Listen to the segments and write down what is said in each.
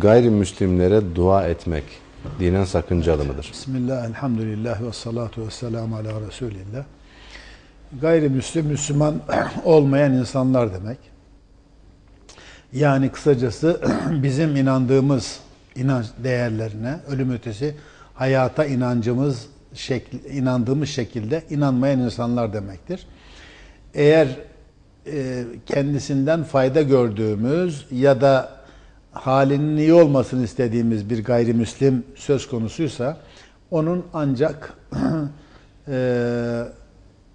Gayrimüslimlere dua etmek dinen sakıncalı mıdır? Bismillah, elhamdülillah ve salatu ve selamu ala Resulillah. Gayrimüslim, Müslüman olmayan insanlar demek. Yani kısacası bizim inandığımız inanç değerlerine, ölüm ötesi hayata inancımız, şekli, inandığımız şekilde inanmayan insanlar demektir. Eğer e, kendisinden fayda gördüğümüz ya da halinin iyi olmasını istediğimiz bir gayrimüslim söz konusuysa onun ancak e,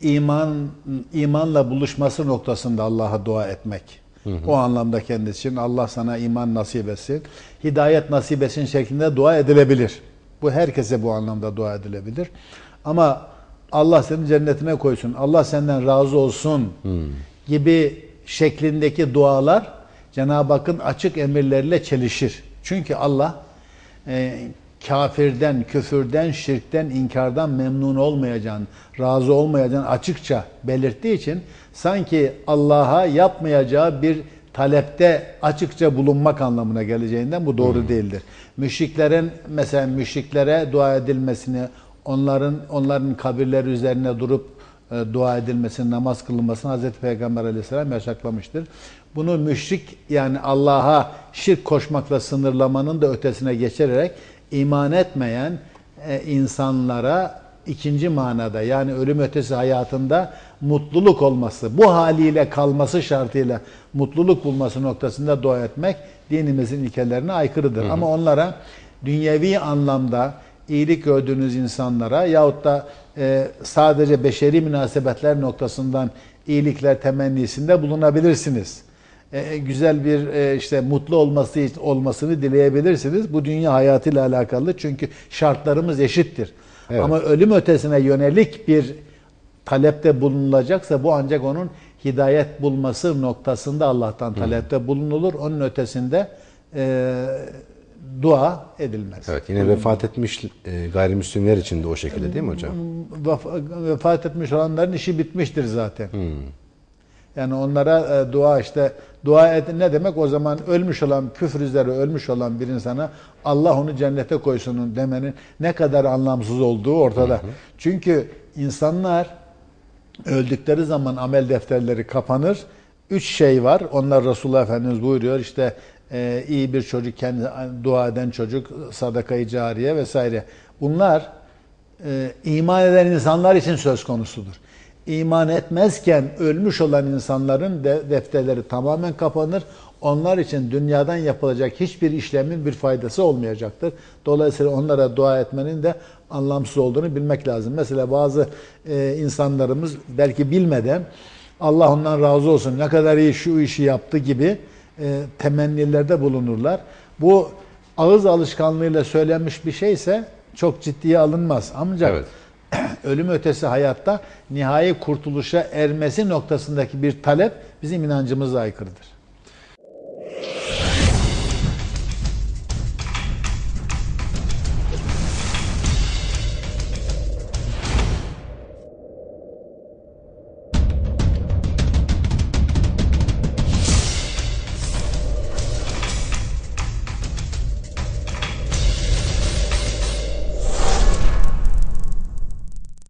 iman imanla buluşması noktasında Allah'a dua etmek. Hı hı. O anlamda kendisi için Allah sana iman nasip etsin, hidayet nasip etsin şeklinde dua edilebilir. Bu herkese bu anlamda dua edilebilir. Ama Allah seni cennetine koysun, Allah senden razı olsun hmm. gibi şeklindeki dualar Cenab-ı Hakk'ın açık emirleriyle çelişir. Çünkü Allah e, kafirden, küfürden, şirkten, inkardan memnun olmayacağını, razı olmayacağını açıkça belirttiği için sanki Allah'a yapmayacağı bir talepte açıkça bulunmak anlamına geleceğinden bu doğru hmm. değildir. Müşriklerin mesela müşriklere dua edilmesini, onların onların kabirleri üzerine durup dua edilmesini, namaz kılınmasını Hz. Peygamber aleyhisselam yasaklamıştır. Bunu müşrik yani Allah'a şirk koşmakla sınırlamanın da ötesine geçerek iman etmeyen e, insanlara ikinci manada yani ölüm ötesi hayatında mutluluk olması, bu haliyle kalması şartıyla mutluluk bulması noktasında dua etmek dinimizin ilkelerine aykırıdır. Hı hı. Ama onlara dünyevi anlamda iyilik gördüğünüz insanlara yahut da e, sadece beşeri münasebetler noktasından iyilikler temennisinde bulunabilirsiniz. E, güzel bir e, işte mutlu olması olmasını dileyebilirsiniz. Bu dünya hayatıyla alakalı çünkü şartlarımız eşittir. Evet. Ama ölüm ötesine yönelik bir talepte bulunulacaksa bu ancak onun hidayet bulması noktasında Allah'tan talepte bulunulur. Onun ötesinde e, dua edilmez. Evet yine vefat etmiş e, gayrimüslimler için de o şekilde değil mi hocam? Vefat etmiş olanların işi bitmiştir zaten. Hmm. Yani onlara e, dua işte dua et ne demek o zaman ölmüş olan küfür üzere ölmüş olan bir insana Allah onu cennete koysun demenin ne kadar anlamsız olduğu ortada. Hı hı. Çünkü insanlar öldükleri zaman amel defterleri kapanır. Üç şey var. Onlar Resulullah Efendimiz buyuruyor. İşte e, iyi bir çocuk, kendi dua eden çocuk, sadakayı cariye vesaire. Bunlar e, iman eden insanlar için söz konusudur. İman etmezken ölmüş olan insanların de defterleri tamamen kapanır. Onlar için dünyadan yapılacak hiçbir işlemin bir faydası olmayacaktır. Dolayısıyla onlara dua etmenin de anlamsız olduğunu bilmek lazım. Mesela bazı e, insanlarımız belki bilmeden Allah ondan razı olsun ne kadar iyi şu işi yaptı gibi e, temennilerde bulunurlar. Bu ağız alışkanlığıyla söylenmiş bir şeyse çok ciddiye alınmaz. Ancak evet. ölüm ötesi hayatta nihai kurtuluşa ermesi noktasındaki bir talep bizim inancımıza aykırıdır.